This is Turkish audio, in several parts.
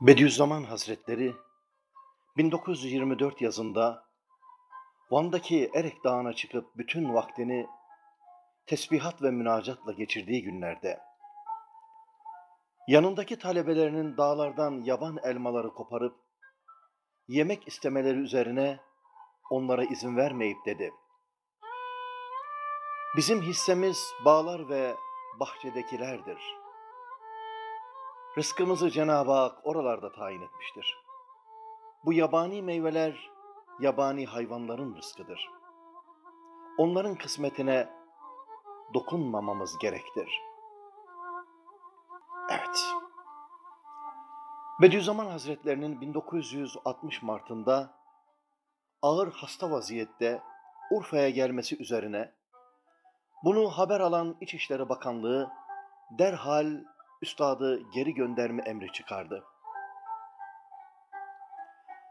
Bediüzzaman Hazretleri 1924 yazında Van'daki Erek Dağı'na çıkıp bütün vaktini tesbihat ve münacatla geçirdiği günlerde yanındaki talebelerinin dağlardan yaban elmaları koparıp yemek istemeleri üzerine onlara izin vermeyip dedi. Bizim hissemiz bağlar ve bahçedekilerdir.'' Rızkımızı Cenab-ı Hak oralarda tayin etmiştir. Bu yabani meyveler yabani hayvanların rızkıdır. Onların kısmetine dokunmamamız gerektir. Evet. Bediüzzaman Hazretlerinin 1960 Mart'ında ağır hasta vaziyette Urfa'ya gelmesi üzerine bunu haber alan İçişleri Bakanlığı derhal üstadı geri gönderme emri çıkardı.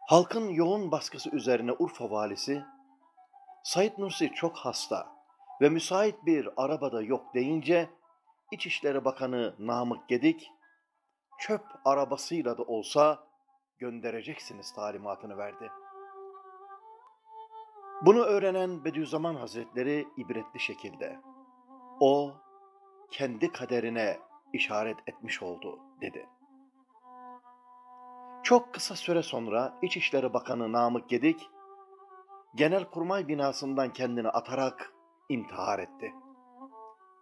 Halkın yoğun baskısı üzerine Urfa valisi, Said Nursi çok hasta ve müsait bir arabada yok deyince İçişleri Bakanı Namık Gedik, çöp arabasıyla da olsa göndereceksiniz talimatını verdi. Bunu öğrenen Bediüzzaman Hazretleri ibretli şekilde, o kendi kaderine işaret etmiş oldu dedi. Çok kısa süre sonra İçişleri Bakanı Namık Gedik, Genelkurmay binasından kendini atarak intihar etti.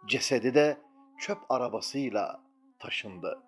Cesedi de çöp arabasıyla taşındı.